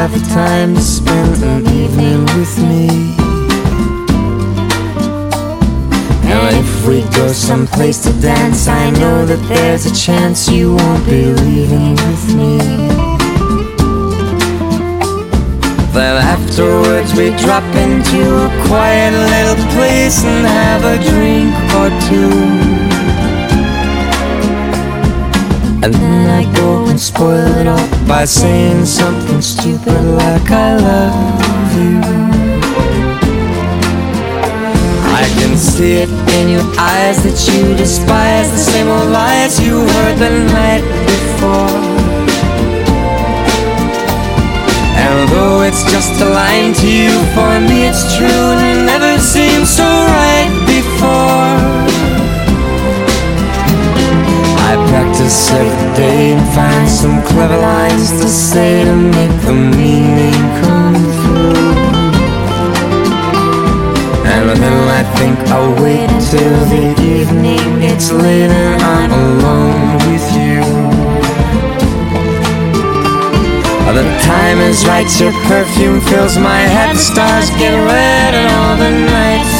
have the time to spend an evening with me. Now if we go someplace to dance, I know that there's a chance you won't be leaving with me. Then afterwards we drop into a quiet little place and have a drink or two. Spoil it all by saying something stupid like I love you. I can see it in your eyes that you despise the same old lies you heard the night before. And though it's just a line to you, for me it's true and it never seemed so every day and find some clever lines to say to make the meaning come through. And then I think I'll wait till the evening It's late and I'm alone with you. The time is right, your perfume fills my head, the stars get red and all the nights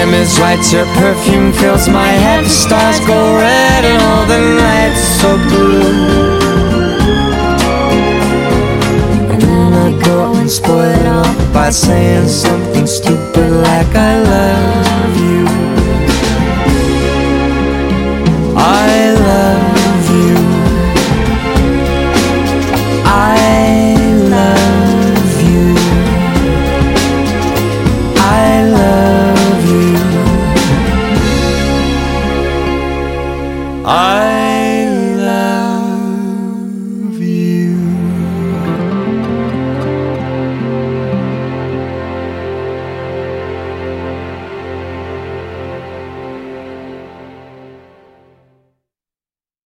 Time is right, your perfume fills my head. The stars go red and all the nights so blue. And then I go and spoil it all by saying something stupid like I love I